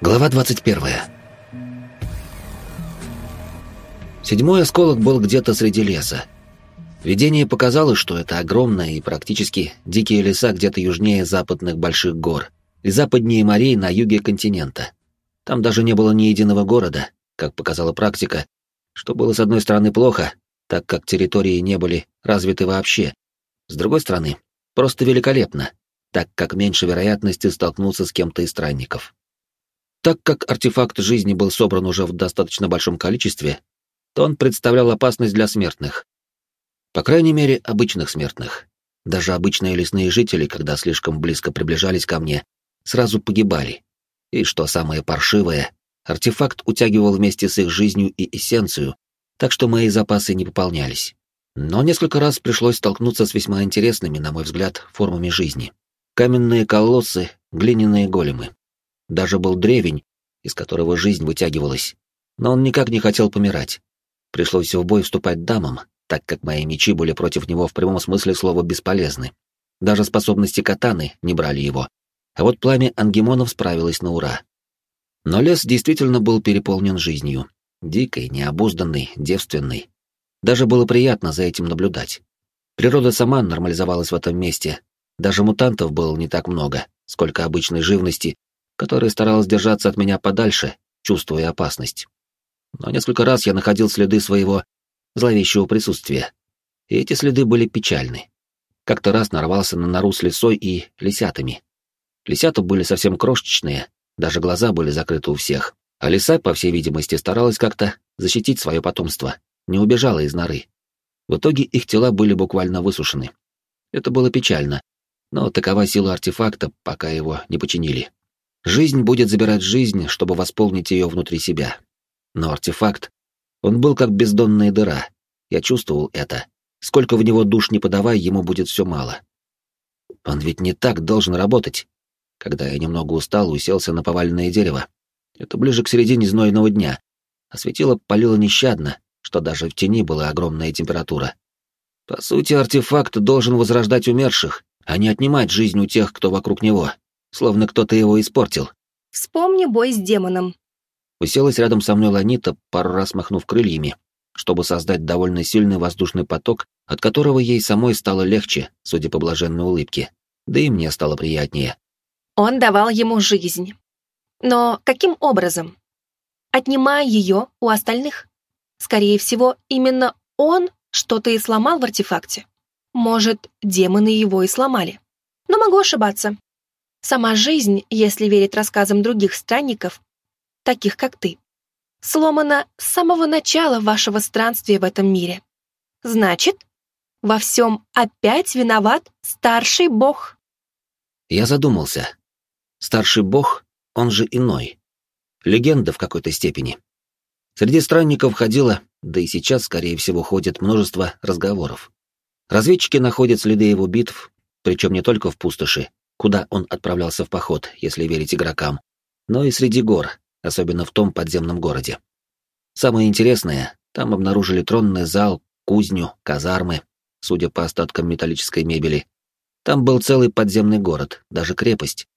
Глава 21. Седьмой осколок был где-то среди леса. Видение показало, что это огромные и практически дикие леса где-то южнее западных больших гор и западнее морей на юге континента. Там даже не было ни единого города, как показала практика, что было с одной стороны плохо, так как территории не были развиты вообще. С другой стороны, просто великолепно, так как меньше вероятности столкнуться с кем-то из странников. Так как артефакт жизни был собран уже в достаточно большом количестве, то он представлял опасность для смертных. По крайней мере, обычных смертных. Даже обычные лесные жители, когда слишком близко приближались ко мне, сразу погибали. И что самое паршивое, артефакт утягивал вместе с их жизнью и эссенцию, так что мои запасы не пополнялись. Но несколько раз пришлось столкнуться с весьма интересными, на мой взгляд, формами жизни. Каменные колоссы, глиняные големы. Даже был древень, из которого жизнь вытягивалась. Но он никак не хотел помирать. Пришлось в бой вступать дамам, так как мои мечи были против него в прямом смысле слова бесполезны. Даже способности катаны не брали его. А вот пламя ангемонов справилось на ура. Но лес действительно был переполнен жизнью. Дикой, необузданной, девственной. Даже было приятно за этим наблюдать. Природа сама нормализовалась в этом месте. Даже мутантов было не так много, сколько обычной живности, которая старалась держаться от меня подальше, чувствуя опасность. Но несколько раз я находил следы своего зловещего присутствия. И эти следы были печальны. Как-то раз нарвался на нору с лисой и лисятами. Лисята были совсем крошечные, даже глаза были закрыты у всех. А лиса, по всей видимости, старалась как-то защитить свое потомство, не убежала из норы. В итоге их тела были буквально высушены. Это было печально, но такова сила артефакта, пока его не починили. Жизнь будет забирать жизнь, чтобы восполнить ее внутри себя. Но артефакт, он был как бездонная дыра. Я чувствовал это. Сколько в него душ не подавай, ему будет все мало. Он ведь не так должен работать. Когда я немного устал, уселся на поваленное дерево. Это ближе к середине знойного дня. А светило палило нещадно, что даже в тени была огромная температура. По сути, артефакт должен возрождать умерших, а не отнимать жизнь у тех, кто вокруг него, словно кто-то его испортил. Вспомни бой с демоном. Уселась рядом со мной Ланита, пару раз махнув крыльями, чтобы создать довольно сильный воздушный поток, от которого ей самой стало легче, судя по блаженной улыбке. Да и мне стало приятнее. Он давал ему жизнь. Но каким образом? Отнимая ее у остальных? Скорее всего, именно он что-то и сломал в артефакте. Может, демоны его и сломали. Но могу ошибаться. Сама жизнь, если верить рассказам других странников, таких как ты, сломана с самого начала вашего странствия в этом мире. Значит, во всем опять виноват старший бог. Я задумался. Старший бог, он же иной. Легенда в какой-то степени. Среди странников ходило, да и сейчас, скорее всего, ходит множество разговоров. Разведчики находят следы его битв, причем не только в пустоши, куда он отправлялся в поход, если верить игрокам, но и среди гор, особенно в том подземном городе. Самое интересное, там обнаружили тронный зал, кузню, казармы, судя по остаткам металлической мебели. Там был целый подземный город, даже крепость,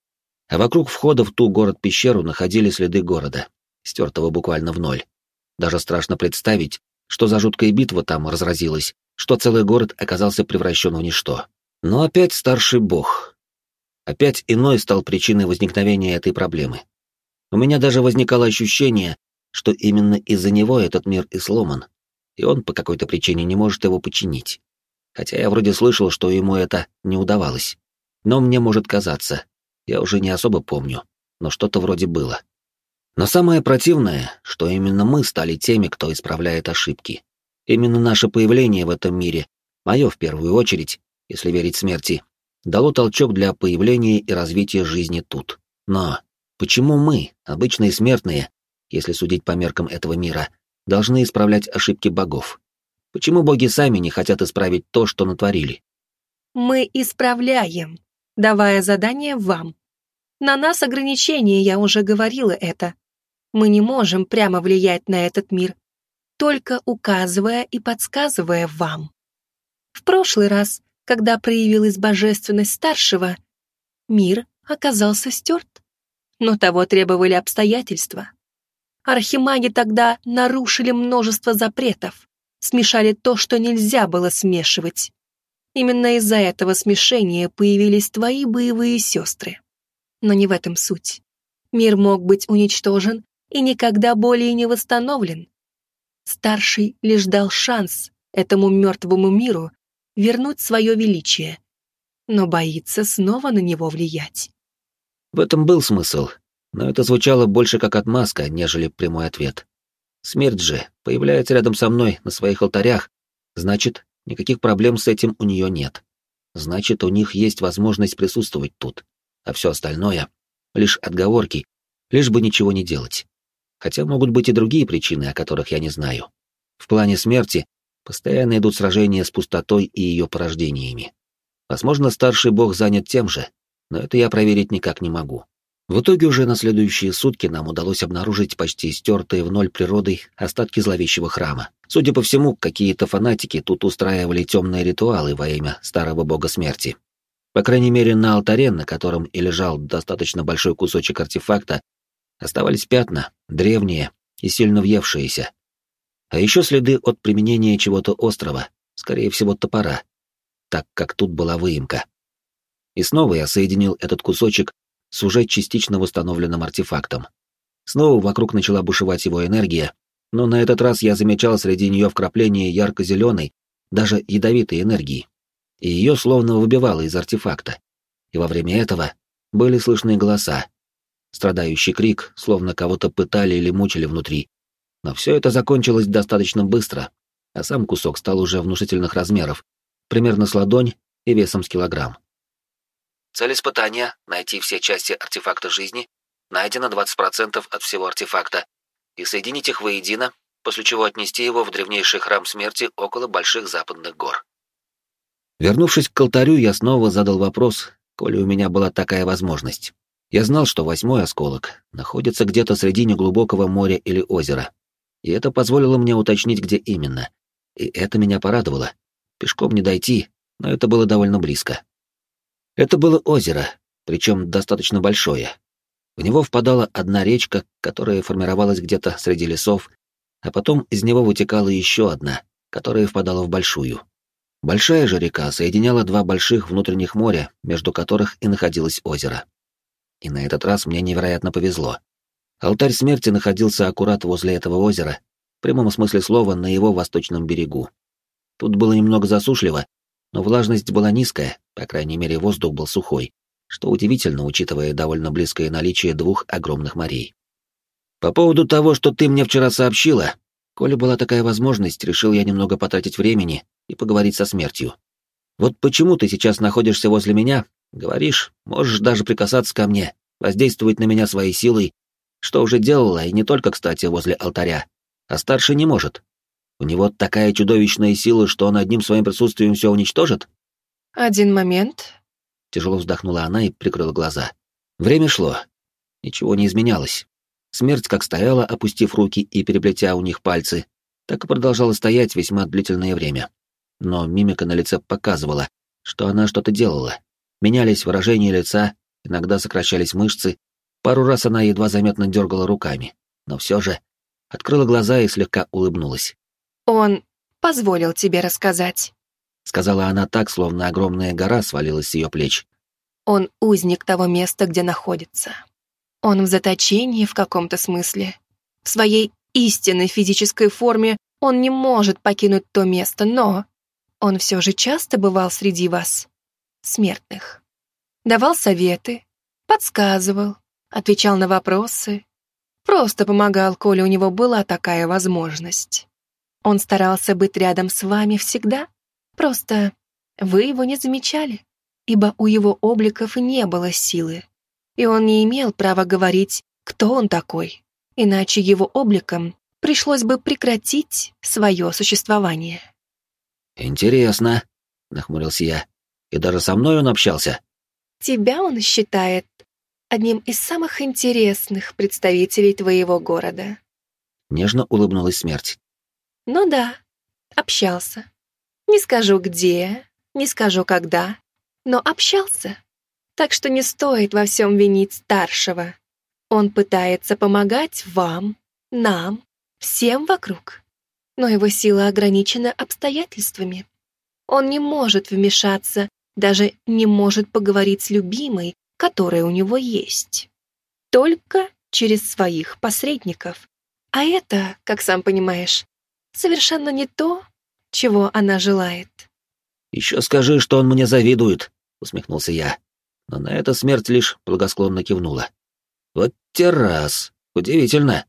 а вокруг входа в ту город-пещеру находили следы города, стертого буквально в ноль. Даже страшно представить, что за жуткая битва там разразилась, что целый город оказался превращен в ничто. Но опять старший бог. Опять иной стал причиной возникновения этой проблемы. У меня даже возникало ощущение, что именно из-за него этот мир и сломан, и он по какой-то причине не может его починить. Хотя я вроде слышал, что ему это не удавалось. Но мне может казаться, я уже не особо помню, но что-то вроде было. Но самое противное, что именно мы стали теми, кто исправляет ошибки. Именно наше появление в этом мире, мое в первую очередь, если верить смерти, дало толчок для появления и развития жизни тут. Но почему мы, обычные смертные, если судить по меркам этого мира, должны исправлять ошибки богов? Почему боги сами не хотят исправить то, что натворили? Мы исправляем, давая задание вам. На нас ограничения, я уже говорила это. Мы не можем прямо влиять на этот мир, только указывая и подсказывая вам. В прошлый раз, когда проявилась божественность старшего, мир оказался стерт. но того требовали обстоятельства. Архимаги тогда нарушили множество запретов, смешали то, что нельзя было смешивать. Именно из-за этого смешения появились твои боевые сестры. Но не в этом суть. Мир мог быть уничтожен и никогда более не восстановлен. Старший лишь дал шанс этому мертвому миру вернуть свое величие, но боится снова на него влиять. В этом был смысл, но это звучало больше как отмазка, нежели прямой ответ. Смерть же появляется рядом со мной на своих алтарях, значит, никаких проблем с этим у нее нет. Значит, у них есть возможность присутствовать тут, а все остальное — лишь отговорки, лишь бы ничего не делать. Хотя могут быть и другие причины, о которых я не знаю. В плане смерти постоянно идут сражения с пустотой и ее порождениями. Возможно, старший бог занят тем же, но это я проверить никак не могу. В итоге уже на следующие сутки нам удалось обнаружить почти стертые в ноль природой остатки зловещего храма. Судя по всему, какие-то фанатики тут устраивали темные ритуалы во имя старого бога смерти. По крайней мере, на алтаре, на котором и лежал достаточно большой кусочек артефакта, оставались пятна, древние и сильно въевшиеся. А еще следы от применения чего-то острого, скорее всего, топора, так как тут была выемка. И снова я соединил этот кусочек с уже частично восстановленным артефактом. Снова вокруг начала бушевать его энергия, но на этот раз я замечал среди нее вкрапление ярко-зеленой, даже ядовитой энергии. И ее словно выбивало из артефакта. И во время этого были слышны голоса. Страдающий крик, словно кого-то пытали или мучили внутри. Но все это закончилось достаточно быстро, а сам кусок стал уже внушительных размеров, примерно с ладонь и весом с килограмм. Цель испытания — найти все части артефакта жизни, найдено 20% от всего артефакта, и соединить их воедино, после чего отнести его в древнейший храм смерти около Больших Западных гор. Вернувшись к алтарю, я снова задал вопрос, коли у меня была такая возможность. Я знал, что восьмой осколок находится где-то среди неглубокого моря или озера, и это позволило мне уточнить, где именно. И это меня порадовало. Пешком не дойти, но это было довольно близко. Это было озеро, причем достаточно большое. В него впадала одна речка, которая формировалась где-то среди лесов, а потом из него вытекала еще одна, которая впадала в большую. Большая же река соединяла два больших внутренних моря, между которых и находилось озеро. И на этот раз мне невероятно повезло. Алтарь смерти находился аккурат возле этого озера, в прямом смысле слова, на его восточном берегу. Тут было немного засушливо, но влажность была низкая, по крайней мере воздух был сухой, что удивительно, учитывая довольно близкое наличие двух огромных морей. По поводу того, что ты мне вчера сообщила, коли была такая возможность, решил я немного потратить времени и поговорить со смертью. Вот почему ты сейчас находишься возле меня, говоришь, можешь даже прикасаться ко мне, воздействовать на меня своей силой, что уже делала, и не только, кстати, возле алтаря, а старший не может. У него такая чудовищная сила, что он одним своим присутствием все уничтожит? Один момент. Тяжело вздохнула она и прикрыла глаза. Время шло. Ничего не изменялось. Смерть как стояла, опустив руки и переплетя у них пальцы, так и продолжала стоять весьма длительное время. Но мимика на лице показывала, что она что-то делала. Менялись выражения лица, иногда сокращались мышцы, пару раз она едва заметно дергала руками, но все же открыла глаза и слегка улыбнулась. «Он позволил тебе рассказать», — сказала она так, словно огромная гора свалилась с ее плеч. «Он узник того места, где находится. Он в заточении в каком-то смысле. В своей истинной физической форме он не может покинуть то место, но он все же часто бывал среди вас, смертных. Давал советы, подсказывал, отвечал на вопросы, просто помогал, коли у него была такая возможность. Он старался быть рядом с вами всегда, просто вы его не замечали, ибо у его обликов не было силы, и он не имел права говорить, кто он такой, иначе его обликом пришлось бы прекратить свое существование. «Интересно», — нахмурился я, — «и даже со мной он общался?» «Тебя он считает одним из самых интересных представителей твоего города». Нежно улыбнулась смерть. Ну да, общался. Не скажу где, не скажу когда, но общался. Так что не стоит во всем винить старшего. Он пытается помогать вам, нам, всем вокруг. Но его сила ограничена обстоятельствами. Он не может вмешаться, даже не может поговорить с любимой, которая у него есть. Только через своих посредников. А это, как сам понимаешь, совершенно не то, чего она желает. «Еще скажи, что он мне завидует», — усмехнулся я. Но на это смерть лишь благосклонно кивнула. «Вот террас. Удивительно».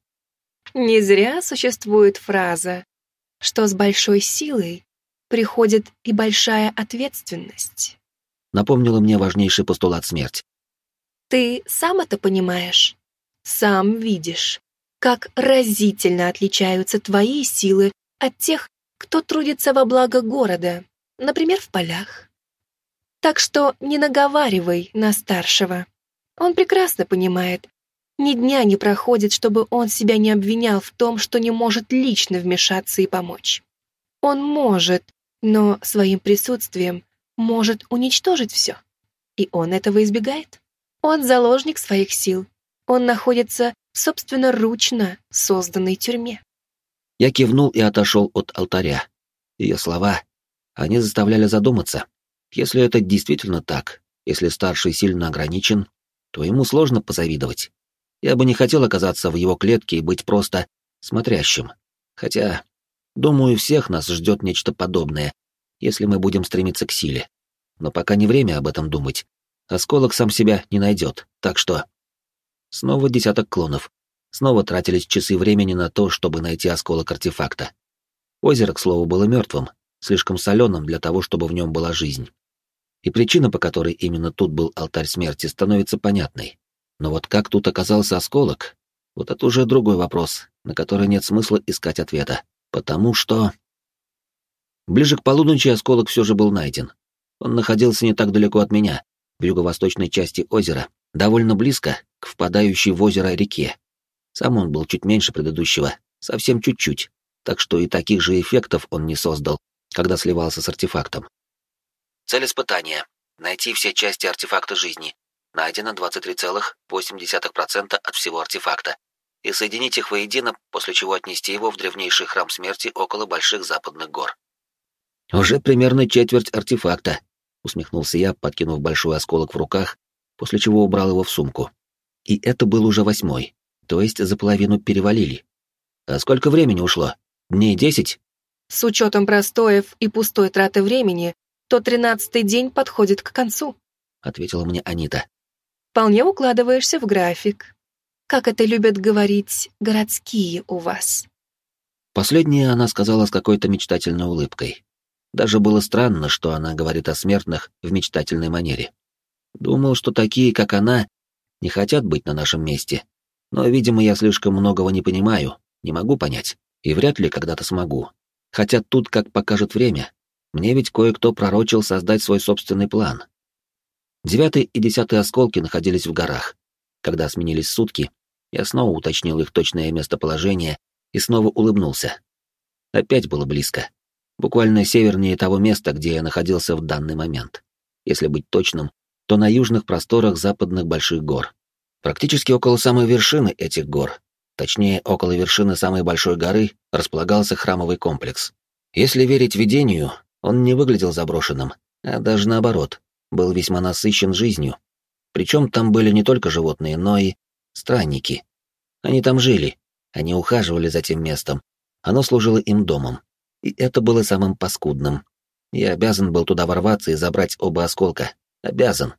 Не зря существует фраза, что с большой силой приходит и большая ответственность. Напомнила мне важнейший постулат смерть. Ты сам это понимаешь, сам видишь, как разительно отличаются твои силы от тех, кто трудится во благо города, например, в полях. Так что не наговаривай на старшего. Он прекрасно понимает. Ни дня не проходит, чтобы он себя не обвинял в том, что не может лично вмешаться и помочь. Он может, но своим присутствием может уничтожить все. И он этого избегает. Он заложник своих сил. Он находится в собственноручно созданной тюрьме. Я кивнул и отошел от алтаря. Ее слова, они заставляли задуматься. Если это действительно так, если старший сильно ограничен, то ему сложно позавидовать. Я бы не хотел оказаться в его клетке и быть просто смотрящим. Хотя, думаю, всех нас ждет нечто подобное, если мы будем стремиться к силе. Но пока не время об этом думать. Осколок сам себя не найдет, так что... Снова десяток клонов. Снова тратились часы времени на то, чтобы найти осколок артефакта. Озеро, к слову, было мертвым, слишком соленым для того, чтобы в нем была жизнь. И причина, по которой именно тут был алтарь смерти, становится понятной. Но вот как тут оказался осколок, вот это уже другой вопрос, на который нет смысла искать ответа. Потому что... Ближе к полуночи осколок все же был найден. Он находился не так далеко от меня, в юго-восточной части озера, довольно близко к впадающей в озеро реке. Сам он был чуть меньше предыдущего, совсем чуть-чуть, так что и таких же эффектов он не создал, когда сливался с артефактом. Цель испытания — найти все части артефакта жизни. Найдено 23,8% от всего артефакта. И соединить их воедино, после чего отнести его в древнейший храм смерти около больших западных гор. «Уже примерно четверть артефакта», — усмехнулся я, подкинув большой осколок в руках, после чего убрал его в сумку. И это был уже восьмой то есть за половину перевалили. А сколько времени ушло? Дней десять? С учетом простоев и пустой траты времени, то тринадцатый день подходит к концу, ответила мне Анита. Вполне укладываешься в график. Как это любят говорить городские у вас. Последнее она сказала с какой-то мечтательной улыбкой. Даже было странно, что она говорит о смертных в мечтательной манере. Думал, что такие, как она, не хотят быть на нашем месте, но, видимо, я слишком многого не понимаю, не могу понять, и вряд ли когда-то смогу. Хотя тут, как покажет время, мне ведь кое-кто пророчил создать свой собственный план. Девятый и десятый осколки находились в горах. Когда сменились сутки, я снова уточнил их точное местоположение и снова улыбнулся. Опять было близко. Буквально севернее того места, где я находился в данный момент. Если быть точным, то на южных просторах западных больших гор. Практически около самой вершины этих гор, точнее, около вершины самой большой горы, располагался храмовый комплекс. Если верить видению, он не выглядел заброшенным, а даже наоборот, был весьма насыщен жизнью. Причем там были не только животные, но и странники. Они там жили, они ухаживали за тем местом, оно служило им домом. И это было самым паскудным. Я обязан был туда ворваться и забрать оба осколка. Обязан.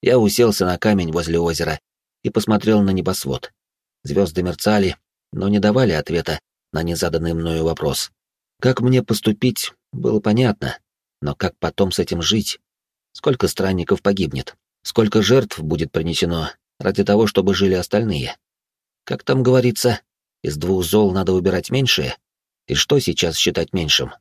Я уселся на камень возле озера и посмотрел на небосвод. Звезды мерцали, но не давали ответа на незаданный мною вопрос. Как мне поступить, было понятно, но как потом с этим жить? Сколько странников погибнет? Сколько жертв будет принесено ради того, чтобы жили остальные? Как там говорится, из двух зол надо выбирать меньшее? И что сейчас считать меньшим?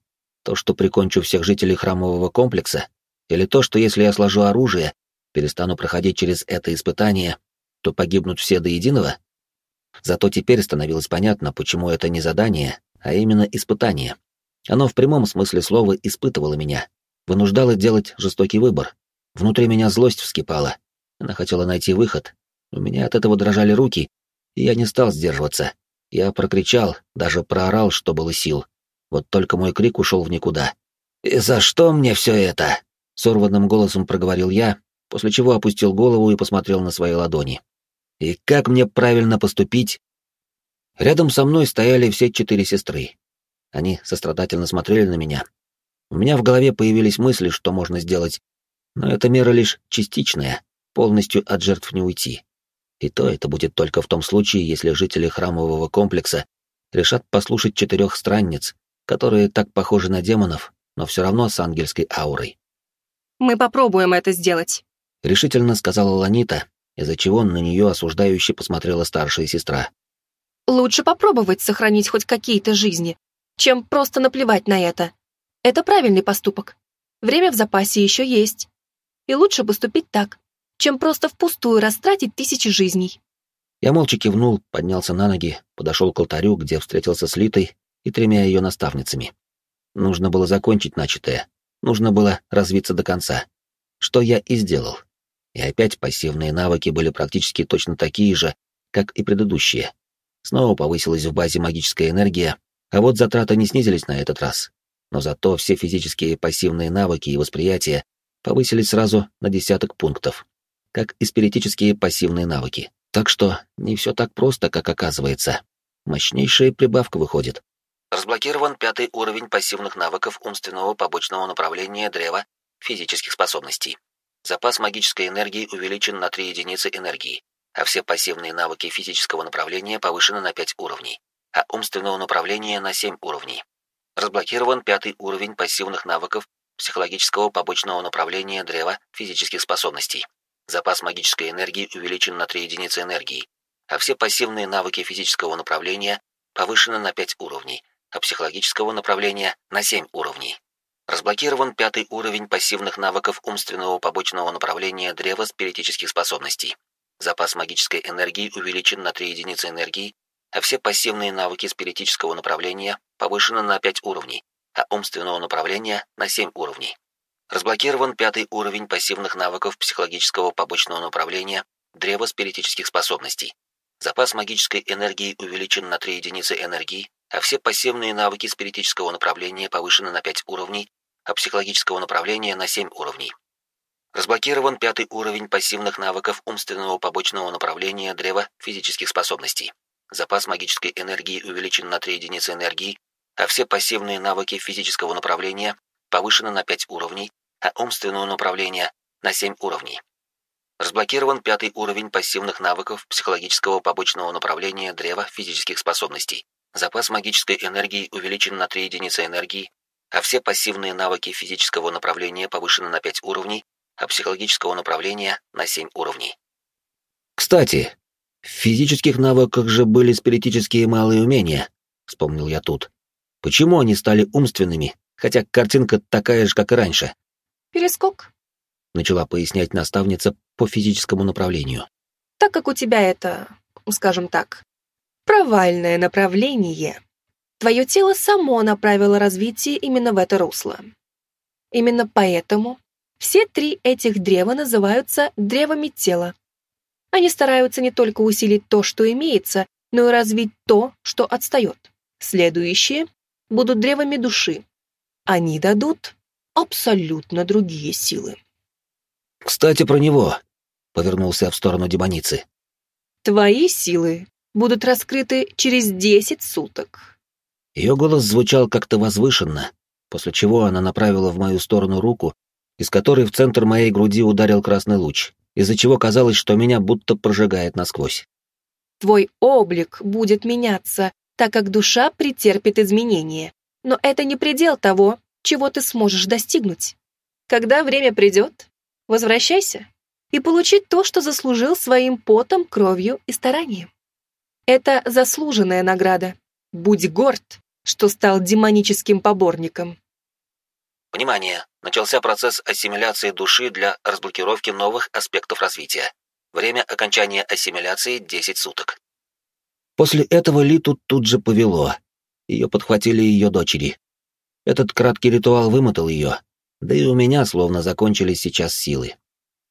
То, что прикончу всех жителей храмового комплекса? Или то, что если я сложу оружие перестану проходить через это испытание, то погибнут все до единого? Зато теперь становилось понятно, почему это не задание, а именно испытание. Оно в прямом смысле слова испытывало меня, вынуждало делать жестокий выбор. Внутри меня злость вскипала. Она хотела найти выход, У меня от этого дрожали руки, и я не стал сдерживаться. Я прокричал, даже проорал, что было сил. Вот только мой крик ушел в никуда. «И за что мне все это?» — сорванным голосом проговорил я, после чего опустил голову и посмотрел на свои ладони. «И как мне правильно поступить?» Рядом со мной стояли все четыре сестры. Они сострадательно смотрели на меня. У меня в голове появились мысли, что можно сделать, но эта мера лишь частичная, полностью от жертв не уйти. И то это будет только в том случае, если жители храмового комплекса решат послушать четырех странниц, которые так похожи на демонов, но все равно с ангельской аурой. «Мы попробуем это сделать», — решительно сказала Ланита, из-за чего на нее осуждающе посмотрела старшая сестра. «Лучше попробовать сохранить хоть какие-то жизни, чем просто наплевать на это. Это правильный поступок. Время в запасе еще есть. И лучше поступить так, чем просто впустую растратить тысячи жизней». Я молча кивнул, поднялся на ноги, подошел к алтарю, где встретился с Литой и тремя ее наставницами. Нужно было закончить начатое, нужно было развиться до конца. Что я и сделал. И опять пассивные навыки были практически точно такие же, как и предыдущие. Снова повысилась в базе магическая энергия, а вот затраты не снизились на этот раз. Но зато все физические пассивные навыки и восприятия повысились сразу на десяток пунктов, как и спиритические пассивные навыки. Так что не все так просто, как оказывается. Мощнейшая прибавка выходит. Разблокирован пятый уровень пассивных навыков умственного побочного направления древа физических способностей. Запас магической энергии увеличен на 3 единицы энергии, а все пассивные навыки физического направления повышены на 5 уровней, а умственного направления на 7 уровней. Разблокирован пятый уровень пассивных навыков психологического побочного направления древа физических способностей. Запас магической энергии увеличен на 3 единицы энергии, а все пассивные навыки физического направления повышены на 5 уровней, а психологического направления на 7 уровней. Разблокирован пятый уровень пассивных навыков умственного побочного направления древа спиритических способностей. Запас магической энергии увеличен на 3 единицы энергии, а все пассивные навыки спиритического направления повышены на 5 уровней, а умственного направления на 7 уровней. Разблокирован пятый уровень пассивных навыков психологического побочного направления древа спиритических способностей. Запас магической энергии увеличен на 3 единицы энергии, а все пассивные навыки спиритического направления повышены на 5 уровней, а психологического направления на 7 уровней. Разблокирован пятый уровень пассивных навыков умственного побочного направления древа физических способностей. Запас магической энергии увеличен на 3 единицы энергии, а все пассивные навыки физического направления повышены на 5 уровней, а умственного направления на 7 уровней. Разблокирован пятый уровень пассивных навыков психологического побочного направления древа физических способностей. Запас магической энергии увеличен на 3 единицы энергии, а все пассивные навыки физического направления повышены на 5 уровней, а психологического направления на 7 уровней. Кстати, в физических навыках же были спиритические малые умения, вспомнил я тут. Почему они стали умственными, хотя картинка такая же, как и раньше? Перескок, начала пояснять наставница по физическому направлению. Так как у тебя это, скажем так, провальное направление. Твое тело само направило развитие именно в это русло. Именно поэтому все три этих древа называются древами тела. Они стараются не только усилить то, что имеется, но и развить то, что отстает. Следующие будут древами души. Они дадут абсолютно другие силы. «Кстати, про него», — повернулся в сторону демоницы. «Твои силы будут раскрыты через десять суток». Ее голос звучал как-то возвышенно, после чего она направила в мою сторону руку, из которой в центр моей груди ударил красный луч, из-за чего казалось, что меня будто прожигает насквозь. «Твой облик будет меняться, так как душа претерпит изменения, но это не предел того, чего ты сможешь достигнуть. Когда время придет, возвращайся и получи то, что заслужил своим потом, кровью и старанием. Это заслуженная награда. Будь горд, что стал демоническим поборником. Внимание! Начался процесс ассимиляции души для разблокировки новых аспектов развития. Время окончания ассимиляции 10 суток. После этого Литу тут же повело. Ее подхватили ее дочери. Этот краткий ритуал вымотал ее, да и у меня словно закончились сейчас силы.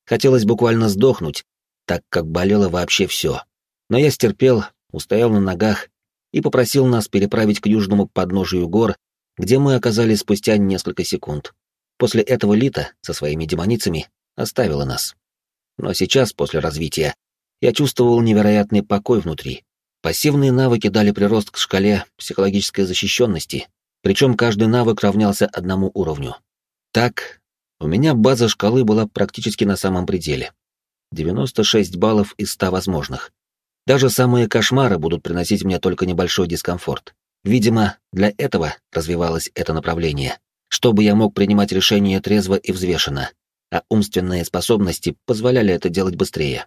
Хотелось буквально сдохнуть, так как болело вообще все. Но я стерпел, устоял на ногах и попросил нас переправить к южному подножию гор, где мы оказались спустя несколько секунд. После этого Лита со своими демоницами оставила нас. Но сейчас, после развития, я чувствовал невероятный покой внутри. Пассивные навыки дали прирост к шкале психологической защищенности, причем каждый навык равнялся одному уровню. Так, у меня база шкалы была практически на самом пределе. 96 баллов из 100 возможных. Даже самые кошмары будут приносить мне только небольшой дискомфорт. Видимо, для этого развивалось это направление, чтобы я мог принимать решения трезво и взвешенно, а умственные способности позволяли это делать быстрее.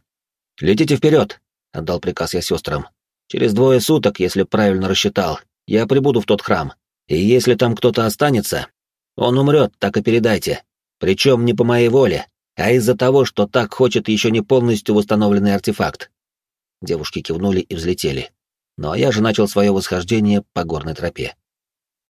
«Летите вперед!» — отдал приказ я сестрам. «Через двое суток, если правильно рассчитал, я прибуду в тот храм. И если там кто-то останется, он умрет, так и передайте. Причем не по моей воле, а из-за того, что так хочет еще не полностью восстановленный артефакт». Девушки кивнули и взлетели. Ну а я же начал свое восхождение по горной тропе.